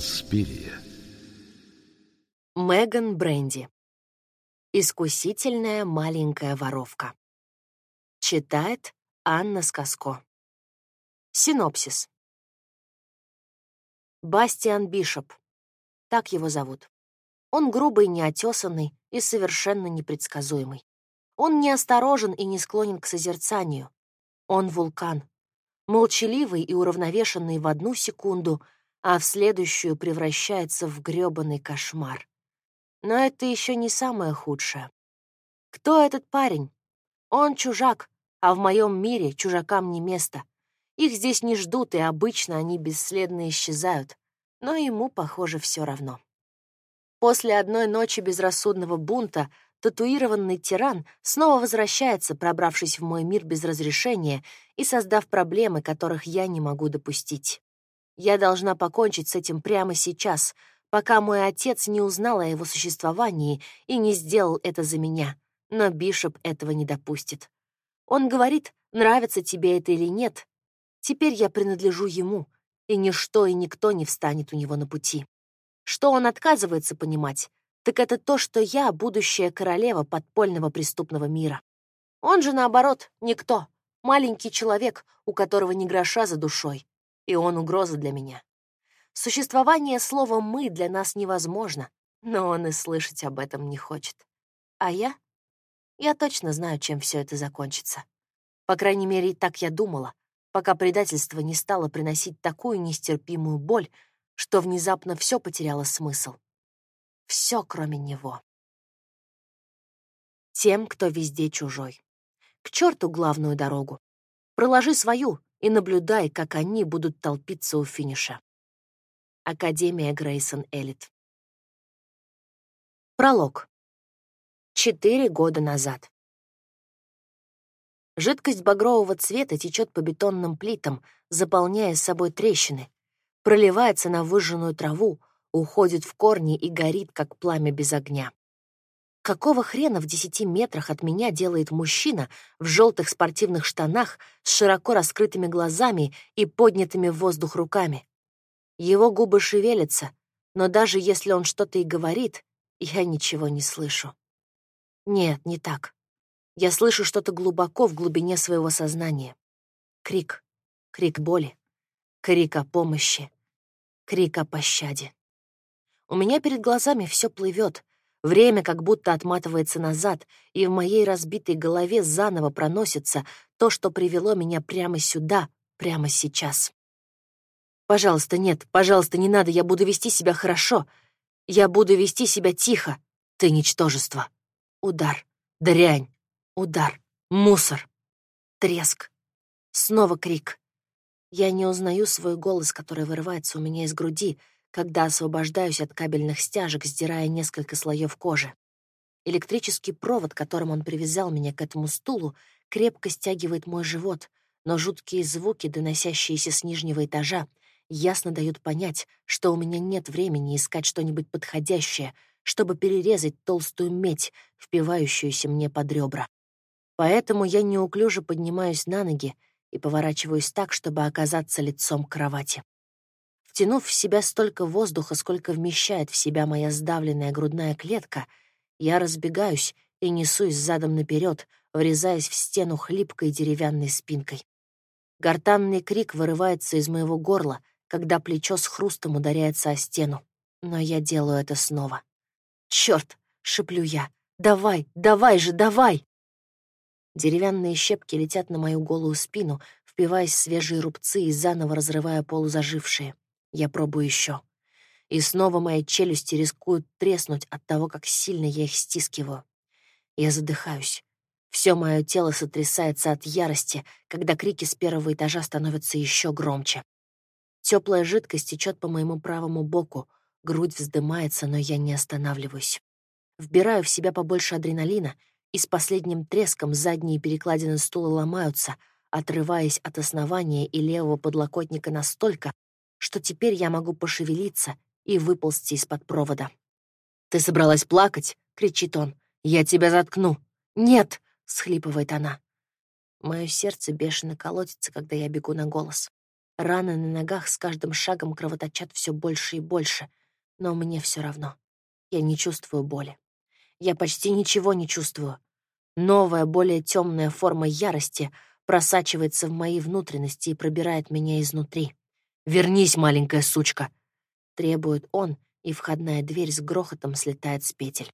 Инспирия. Меган Бренди. Искусительная маленькая воровка. Читает Анна Сказко. Синопсис. Бастиан Бишоп. Так его зовут. Он грубый, неотесанный и совершенно непредсказуемый. Он неосторожен и не склонен к созерцанию. Он вулкан. Молчаливый и уравновешенный в одну секунду, а в следующую превращается в грёбаный кошмар. Но это еще не самое худшее. Кто этот парень? Он чужак, а в моем мире чужакам не место. Их здесь не ждут, и обычно они бесследно исчезают. Но ему, похоже, все равно. После одной ночи безрассудного бунта татуированный тиран снова возвращается, пробравшись в мой мир без разрешения и создав проблемы, которых я не могу допустить. Я должна покончить с этим прямо сейчас, пока мой отец не узнал о его существовании и не сделал это за меня. Но Бишоп этого не допустит. Он говорит, нравится тебе это или нет. Теперь я принадлежу ему, и ничто и никто не встанет у него на пути. Что он отказывается понимать, так это то, что я будущая королева подпольного преступного мира. Он же, наоборот, никто, маленький человек, у которого ни гроша за душой, и он угроза для меня. Существование слова «мы» для нас невозможно, но он и слышать об этом не хочет. А я? Я точно знаю, чем все это закончится. По крайней мере, так я думала, пока предательство не стало приносить такую нестерпимую боль, что внезапно все потеряло смысл. Все, кроме него. Тем, кто везде чужой. К черту главную дорогу. Проложи свою и наблюдай, как они будут толпиться у финиша. Академия Грейсон Элит. Пролог. Четыре года назад. Жидкость багрового цвета течет по бетонным плитам, заполняя собой трещины, проливается на выжженную траву, уходит в корни и горит, как пламя без огня. Какого хрена в десяти метрах от меня делает мужчина в желтых спортивных штанах с широко раскрытыми глазами и поднятыми в воздух руками? Его губы шевелятся, но даже если он что-то и говорит, я ничего не слышу. Нет, не так. Я слышу что-то глубоко в глубине своего сознания. Крик. Крик боли. Крик о помощи. Крик о пощаде. У меня перед глазами все плывет. Время как будто отматывается назад, и в моей разбитой голове заново проносится то, что привело меня прямо сюда, прямо сейчас. Пожалуйста, нет, пожалуйста, не надо, я буду вести себя хорошо. Я буду вести себя тихо. Ты ничтожество. Удар. Дрянь. Удар. Мусор. Треск. Снова крик. Я не узнаю свой голос, который вырывается у меня из груди, когда освобождаюсь от кабельных стяжек, сдирая несколько слоев кожи. Электрический провод, которым он привязал меня к этому стулу, крепко стягивает мой живот, но жуткие звуки, доносящиеся с нижнего этажа, ясно дают понять, что у меня нет времени искать что-нибудь подходящее, чтобы перерезать толстую медь, впивающуюся мне под ребра. Поэтому я неуклюже поднимаюсь на ноги и поворачиваюсь так, чтобы оказаться лицом к кровати. Втянув в себя столько воздуха, сколько вмещает в себя моя сдавленная грудная клетка, я разбегаюсь и несусь задом наперед, врезаясь в стену хлипкой деревянной спинкой. Гортанный крик вырывается из моего горла, когда плечо с хрустом ударяется о стену. Но я делаю это снова. «Чёрт!» — шеплю я. «Давай, давай же, давай!» Деревянные щепки летят на мою голую спину, впиваясь в свежие рубцы и заново разрывая полузажившие. Я пробую еще. И снова мои челюсти рискуют треснуть от того, как сильно я их стискиваю. Я задыхаюсь. Все мое тело сотрясается от ярости, когда крики с первого этажа становятся еще громче. Теплая жидкость течет по моему правому боку, грудь вздымается, но я не останавливаюсь. Вбираю в себя побольше адреналина, и с последним треском задние перекладины стула ломаются, отрываясь от основания и левого подлокотника настолько, что теперь я могу пошевелиться и выползти из-под провода. «Ты собралась плакать?» — кричит он. «Я тебя заткну!» «Нет!» — схлипывает она. Мое сердце бешено колотится, когда я бегу на голос. Раны на ногах с каждым шагом кровоточат все больше и больше, но мне все равно. Я не чувствую боли. Я почти ничего не чувствую. Новая, более темная форма ярости просачивается в мои внутренности и пробирает меня изнутри. «Вернись, маленькая сучка!» — требует он, и входная дверь с грохотом слетает с петель.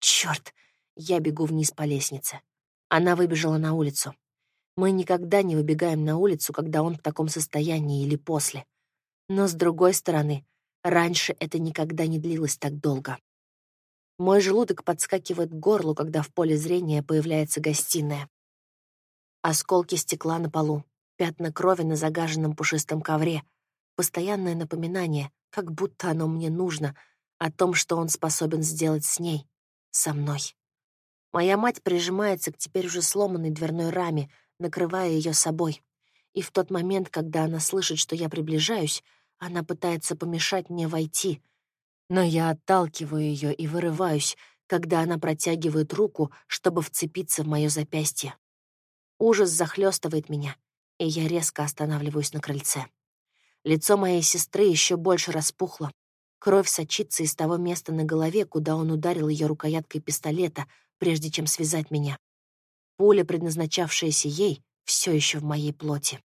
Черт! Я бегу вниз по лестнице. Она выбежала на улицу. Мы никогда не выбегаем на улицу, когда он в таком состоянии или после. Но, с другой стороны, раньше это никогда не длилось так долго. Мой желудок подскакивает к горлу, когда в поле зрения появляется гостиная. Осколки стекла на полу, пятна крови на загаженном пушистом ковре, постоянное напоминание, как будто оно мне нужно, о том, что он способен сделать с ней, со мной. Моя мать прижимается к теперь уже сломанной дверной раме, накрывая ее собой. И в тот момент, когда она слышит, что я приближаюсь, она пытается помешать мне войти. Но я отталкиваю ее и вырываюсь, когда она протягивает руку, чтобы вцепиться в мое запястье. Ужас захлестывает меня, и я резко останавливаюсь на крыльце. Лицо моей сестры еще больше распухло. Кровь сочится из того места на голове, куда он ударил ее рукояткой пистолета, прежде чем связать меня. Пуля, предназначавшаяся ей, все еще в моей плоти.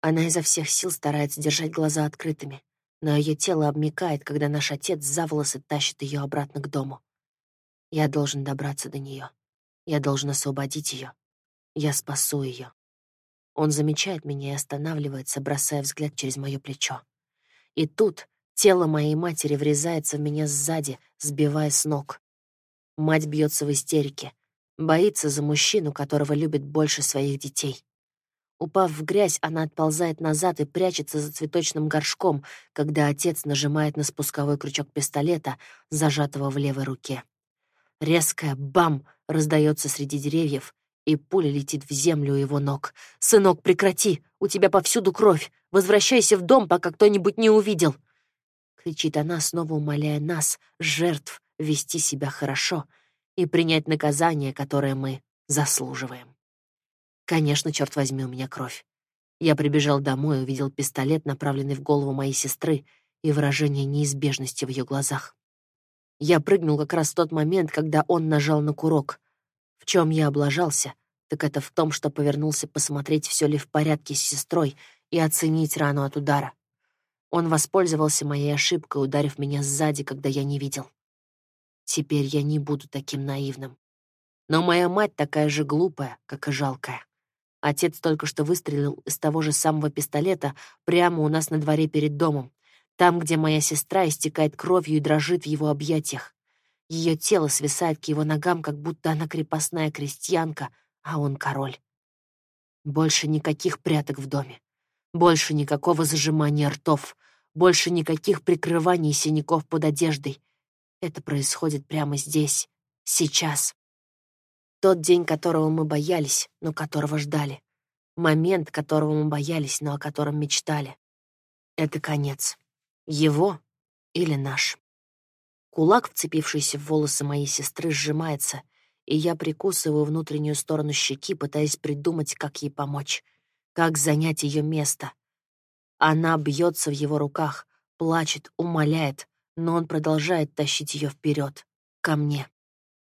Она изо всех сил старается держать глаза открытыми, но ее тело обмикает, когда наш отец за волосы тащит ее обратно к дому. Я должен добраться до нее. Я должен освободить ее. Я спасу ее. Он замечает меня и останавливается, бросая взгляд через мое плечо. И тут тело моей матери врезается в меня сзади, сбивая с ног. Мать бьется в истерике, Боится за мужчину, которого любит больше своих детей. Упав в грязь, она отползает назад и прячется за цветочным горшком, когда отец нажимает на спусковой крючок пистолета, зажатого в левой руке. Резкая «бам» раздается среди деревьев, и пуля летит в землю у его ног. «Сынок, прекрати! У тебя повсюду кровь! Возвращайся в дом, пока кто-нибудь не увидел!» Кричит она, снова умоляя нас, жертв, вести себя хорошо — и принять наказание, которое мы заслуживаем. Конечно, черт возьми, у меня кровь. Я прибежал домой и увидел пистолет, направленный в голову моей сестры, и выражение неизбежности в ее глазах. Я прыгнул как раз в тот момент, когда он нажал на курок. В чем я облажался, так это в том, что повернулся посмотреть, все ли в порядке с сестрой, и оценить рану от удара. Он воспользовался моей ошибкой, ударив меня сзади, когда я не видел. Теперь я не буду таким наивным. Но моя мать такая же глупая, как и жалкая. Отец только что выстрелил из того же самого пистолета прямо у нас на дворе перед домом, там, где моя сестра истекает кровью и дрожит в его объятиях. Ее тело свисает к его ногам, как будто она крепостная крестьянка, а он король. Больше никаких пряток в доме. Больше никакого зажимания ртов. Больше никаких прикрываний синяков под одеждой. Это происходит прямо здесь, сейчас. Тот день, которого мы боялись, но которого ждали. Момент, которого мы боялись, но о котором мечтали. Это конец. Его или наш. Кулак, вцепившийся в волосы моей сестры, сжимается, и я прикусываю внутреннюю сторону щеки, пытаясь придумать, как ей помочь, как занять ее место. Она бьется в его руках, плачет, умоляет, но он продолжает тащить ее вперед, ко мне.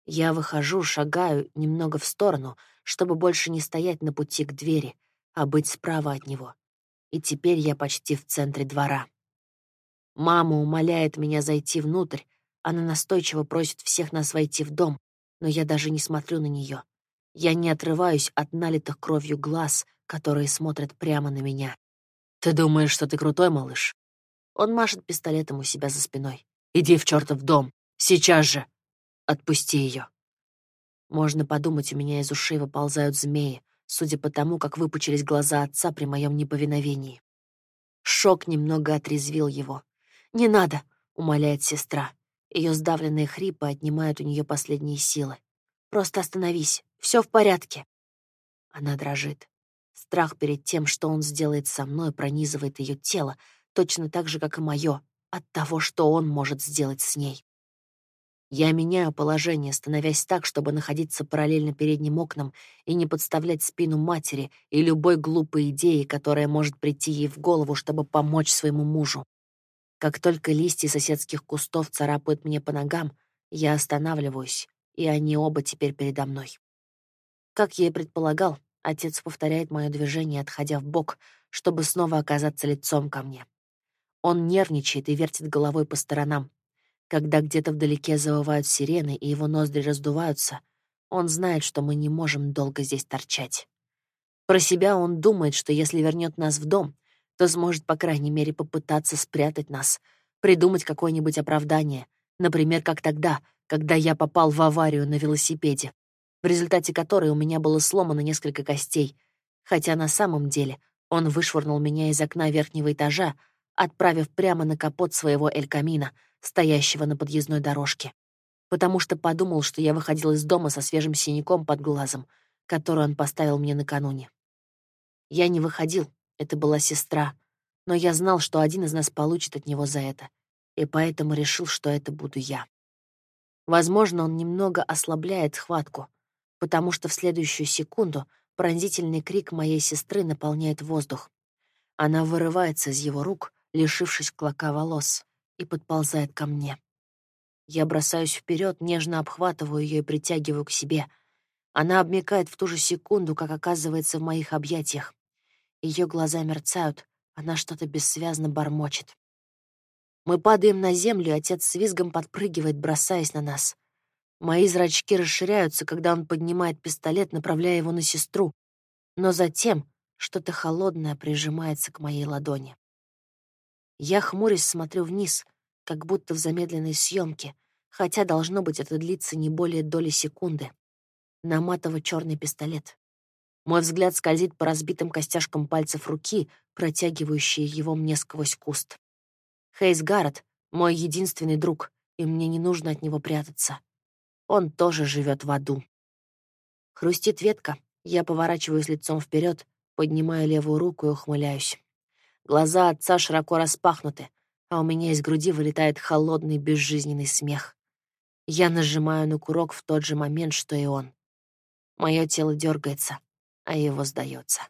Я выхожу, шагаю немного в сторону, чтобы больше не стоять на пути к двери, а быть справа от него. И теперь я почти в центре двора. Мама умоляет меня зайти внутрь, она настойчиво просит всех нас войти в дом, но я даже не смотрю на нее. Я не отрываюсь от налитых кровью глаз, которые смотрят прямо на меня. «Ты думаешь, что ты крутой, малыш? Он машет пистолетом у себя за спиной. «Иди в чертов дом! Сейчас же! Отпусти ее!» Можно подумать, у меня из ушей выползают змеи, судя по тому, как выпучились глаза отца при моем неповиновении. Шок немного отрезвил его. «Не надо!» — умоляет сестра. Ее сдавленные хрипы отнимают у нее последние силы. «Просто остановись. Все в порядке». Она дрожит. Страх перед тем, что он сделает со мной, пронизывает ее тело, точно так же, как и мое, от того, что он может сделать с ней. Я меняю положение, становясь так, чтобы находиться параллельно передним окнам и не подставлять спину матери и любой глупой идеи, которая может прийти ей в голову, чтобы помочь своему мужу. Как только листья соседских кустов царапают мне по ногам, я останавливаюсь, и они оба теперь передо мной. Как я и предполагал, отец повторяет мое движение, отходя в бок, чтобы снова оказаться лицом ко мне. Он нервничает и вертит головой по сторонам. Когда где-то вдалеке завывают сирены и его ноздри раздуваются, он знает, что мы не можем долго здесь торчать. Про себя он думает, что если вернет нас в дом, то сможет, по крайней мере, попытаться спрятать нас, придумать какое-нибудь оправдание, например, как тогда, когда я попал в аварию на велосипеде, в результате которой у меня было сломано несколько костей, хотя на самом деле он вышвырнул меня из окна верхнего этажа, отправив прямо на капот своего Элькамина, стоящего на подъездной дорожке, потому что подумал, что я выходил из дома со свежим синяком под глазом, который он поставил мне накануне. Я не выходил, это была сестра, но я знал, что один из нас получит от него за это, и поэтому решил, что это буду я. Возможно, он немного ослабляет схватку, потому что в следующую секунду пронзительный крик моей сестры наполняет воздух. Она вырывается из его рук, лишившись клока волос, и подползает ко мне. Я бросаюсь вперед, нежно обхватываю ее и притягиваю к себе. Она обмекает в ту же секунду, как оказывается в моих объятиях. Ее глаза мерцают, она что-то бессвязно бормочет. Мы падаем на землю, отец с визгом подпрыгивает, бросаясь на нас. Мои зрачки расширяются, когда он поднимает пистолет, направляя его на сестру. Но затем что-то холодное прижимается к моей ладони. Я хмурясь смотрю вниз, как будто в замедленной съемке, хотя должно быть это длится не более доли секунды. На матово-черный пистолет. Мой взгляд скользит по разбитым костяшкам пальцев руки, протягивающие его мне сквозь куст. Хейс Гаррет — мой единственный друг, и мне не нужно от него прятаться. Он тоже живет в аду. Хрустит ветка, я поворачиваюсь лицом вперед, поднимаю левую руку и ухмыляюсь. Глаза отца широко распахнуты, а у меня из груди вылетает холодный безжизненный смех. Я нажимаю на курок в тот же момент, что и он. Мое тело дергается а его сдается.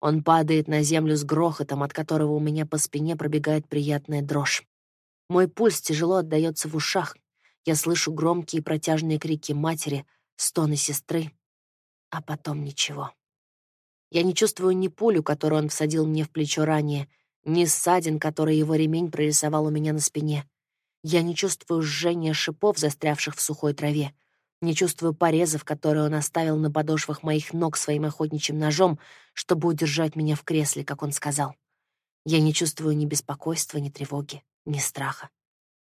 Он падает на землю с грохотом, от которого у меня по спине пробегает приятная дрожь. Мой пульс тяжело отдаётся в ушах. Я слышу громкие протяжные крики матери, стоны сестры, а потом ничего. Я не чувствую ни пулю, которую он всадил мне в плечо ранее, ни ссадин, который его ремень прорисовал у меня на спине. Я не чувствую жжения шипов, застрявших в сухой траве. Не чувствую порезов, которые он оставил на подошвах моих ног своим охотничьим ножом, чтобы удержать меня в кресле, как он сказал. Я не чувствую ни беспокойства, ни тревоги, ни страха.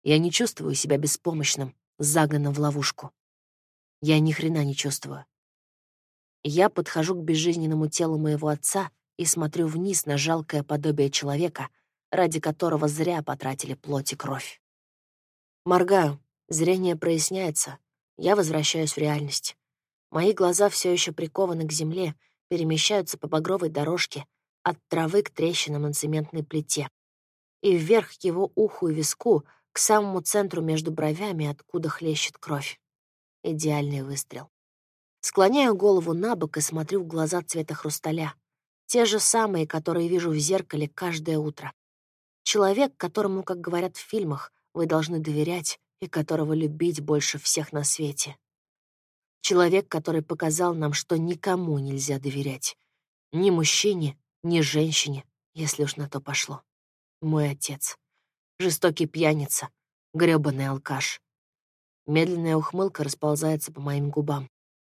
Я не чувствую себя беспомощным, загнанным в ловушку. Я ни хрена не чувствую. Я подхожу к безжизненному телу моего отца и смотрю вниз на жалкое подобие человека, ради которого зря потратили плоть и кровь. Моргаю, зрение проясняется, я возвращаюсь в реальность. Мои глаза все еще прикованы к земле, перемещаются по багровой дорожке, от травы к трещинам на цементной плите. И вверх к его уху и виску, к самому центру между бровями, откуда хлещет кровь. Идеальный выстрел. Склоняю голову на бок и смотрю в глаза цвета хрусталя. Те же самые, которые вижу в зеркале каждое утро. Человек, которому, как говорят в фильмах, вы должны доверять, и которого любить больше всех на свете. Человек, который показал нам, что никому нельзя доверять. Ни мужчине, ни женщине, если уж на то пошло. Мой отец. Жестокий пьяница, грёбаный алкаш. Медленная ухмылка расползается по моим губам.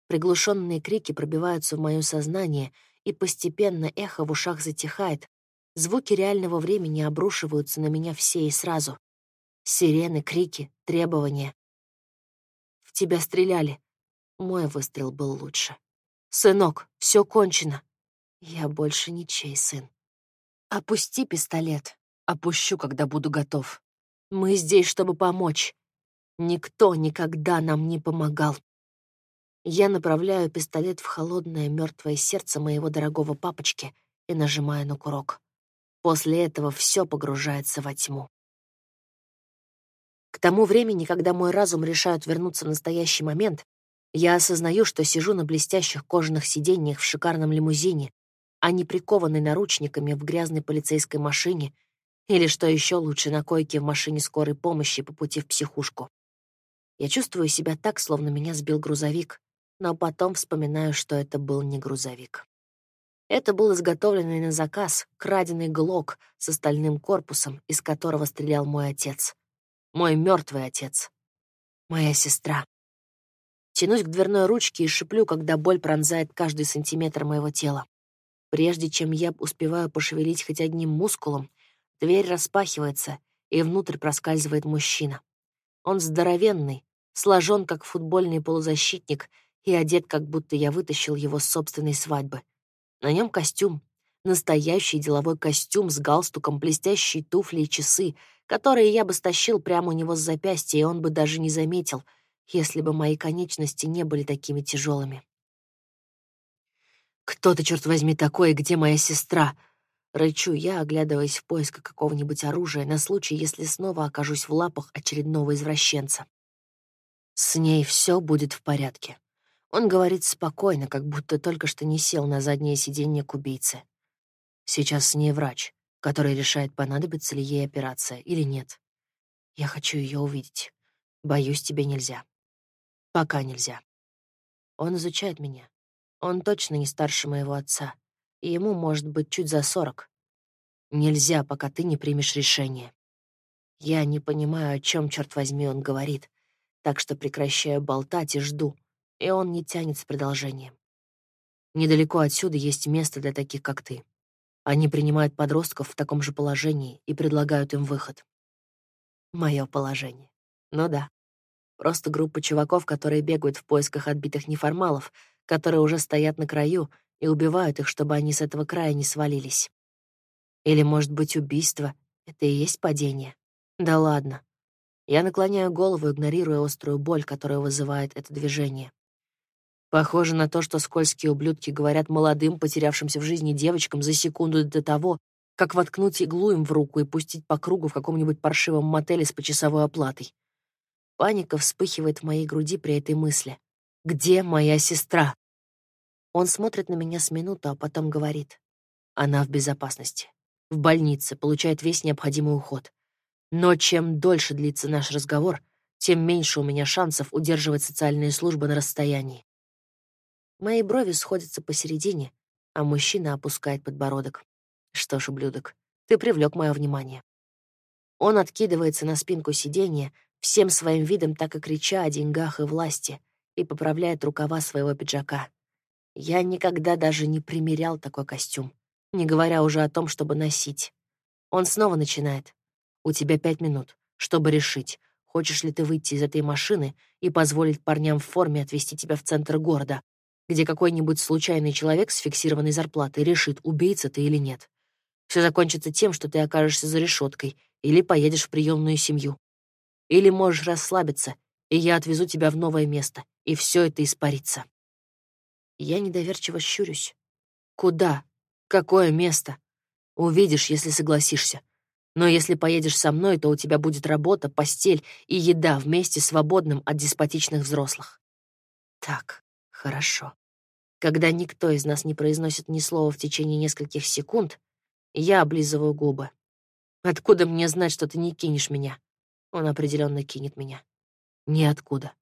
Приглушенные крики пробиваются в моё сознание, и постепенно эхо в ушах затихает. Звуки реального времени обрушиваются на меня все и сразу. Сирены, крики, требования. В тебя стреляли. Мой выстрел был лучше. Сынок, все кончено. Я больше ничей сын. Опусти пистолет. Опущу, когда буду готов. Мы здесь, чтобы помочь. Никто никогда нам не помогал. Я направляю пистолет в холодное мертвое сердце моего дорогого папочки и нажимаю на курок. После этого все погружается во тьму. К тому времени, когда мой разум решает вернуться в настоящий момент, я осознаю, что сижу на блестящих кожаных сиденьях в шикарном лимузине, а не прикованный наручниками в грязной полицейской машине или, что еще лучше, на койке в машине скорой помощи по пути в психушку. Я чувствую себя так, словно меня сбил грузовик, но потом вспоминаю, что это был не грузовик. Это был изготовленный на заказ краденый глок с остальным корпусом, из которого стрелял мой отец. Мой мертвый отец. Моя сестра. Тянусь к дверной ручке и шиплю, когда боль пронзает каждый сантиметр моего тела. Прежде чем я успеваю пошевелить хоть одним мускулом, дверь распахивается, и внутрь проскальзывает мужчина. Он здоровенный, сложен как футбольный полузащитник и одет, как будто я вытащил его с собственной свадьбы. На нем костюм, настоящий деловой костюм с галстуком, блестящие туфли и часы, которые я бы стащил прямо у него с запястья, и он бы даже не заметил, если бы мои конечности не были такими тяжелыми. «Кто ты, черт возьми, такой, где моя сестра?» Рычу я, оглядываясь в поисках какого-нибудь оружия на случай, если снова окажусь в лапах очередного извращенца. С ней все будет в порядке. Он говорит спокойно, как будто только что не сел на заднее сиденье к убийце. Сейчас с ней врач, который решает, понадобится ли ей операция или нет. Я хочу ее увидеть. Боюсь, тебе нельзя. Пока нельзя. Он изучает меня. Он точно не старше моего отца, и ему может быть чуть за сорок. Нельзя, пока ты не примешь решение. Я не понимаю, о чем, черт возьми, он говорит, так что прекращаю болтать и жду, и он не тянет с продолжением. Недалеко отсюда есть место для таких, как ты. Они принимают подростков в таком же положении и предлагают им выход. Мое положение. Ну да. Просто группа чуваков, которые бегают в поисках отбитых неформалов, которые уже стоят на краю и убивают их, чтобы они с этого края не свалились. Или, может быть, убийство — это и есть падение? Да ладно. Я наклоняю голову, игнорируя острую боль, которую вызывает это движение. Похоже на то, что скользкие ублюдки говорят молодым, потерявшимся в жизни девочкам за секунду до того, как воткнуть иглу им в руку и пустить по кругу в каком-нибудь паршивом мотеле с почасовой оплатой. Паника вспыхивает в моей груди при этой мысли. «Где моя сестра?» Он смотрит на меня с минуту, а потом говорит. Она в безопасности. В больнице, получает весь необходимый уход. Но чем дольше длится наш разговор, тем меньше у меня шансов удерживать социальные службы на расстоянии. Мои брови сходятся посередине, а мужчина опускает подбородок. Что ж, ублюдок, ты привлек мое внимание. Он откидывается на спинку сиденья, всем своим видом так и крича о деньгах и власти, и поправляет рукава своего пиджака. Я никогда даже не примерял такой костюм, не говоря уже о том, чтобы носить. Он снова начинает. У тебя пять минут, чтобы решить, хочешь ли ты выйти из этой машины и позволить парням в форме отвезти тебя в центр города, где какой-нибудь случайный человек с фиксированной зарплатой решит, убийца ты или нет. Все закончится тем, что ты окажешься за решеткой или поедешь в приемную семью. Или можешь расслабиться, и я отвезу тебя в новое место, и все это испарится. Я недоверчиво щурюсь. Куда? Какое место? Увидишь, если согласишься. Но если поедешь со мной, то у тебя будет работа, постель и еда вместе свободным от деспотичных взрослых. Так, хорошо. Когда никто из нас не произносит ни слова в течение нескольких секунд, я облизываю губы. Откуда мне знать, что ты не кинешь меня? Он определенно кинет меня. Ниоткуда.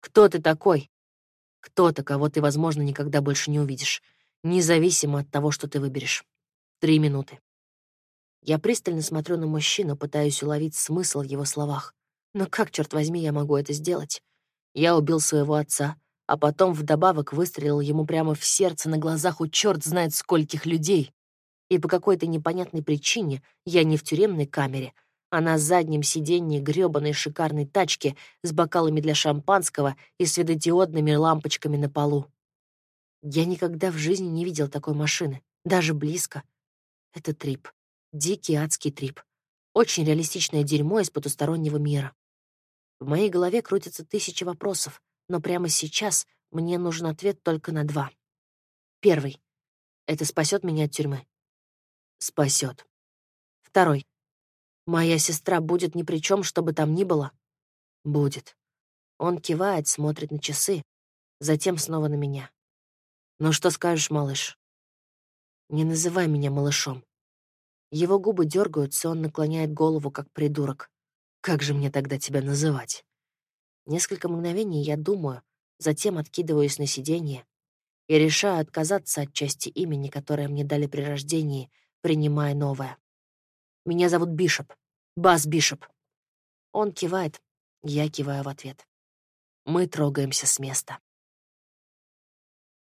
Кто ты такой? Кто-то, кого ты, возможно, никогда больше не увидишь, независимо от того, что ты выберешь. Три минуты. Я пристально смотрю на мужчину, пытаюсь уловить смысл в его словах. Но как, черт возьми, я могу это сделать? Я убил своего отца, а потом вдобавок выстрелил ему прямо в сердце на глазах у черт знает скольких людей. И по какой-то непонятной причине я не в тюремной камере, а на заднем сиденье грёбаной шикарной тачки с бокалами для шампанского и светодиодными лампочками на полу. Я никогда в жизни не видел такой машины, даже близко. Это трип. Дикий адский трип. Очень реалистичное дерьмо из потустороннего мира. В моей голове крутятся тысячи вопросов, но прямо сейчас мне нужен ответ только на два. Первый. Это спасет меня от тюрьмы. Спасет. Второй. Моя сестра будет ни при чем, что бы там ни было? Будет. Он кивает, смотрит на часы, затем снова на меня. Ну что скажешь, малыш? Не называй меня малышом. Его губы дергаются, он наклоняет голову, как придурок. Как же мне тогда тебя называть? Несколько мгновений я думаю, затем откидываюсь на сиденье и решаю отказаться от части имени, которое мне дали при рождении, принимая новое. Меня зовут Бишоп. Бас Бишоп. Он кивает, я киваю в ответ. Мы трогаемся с места.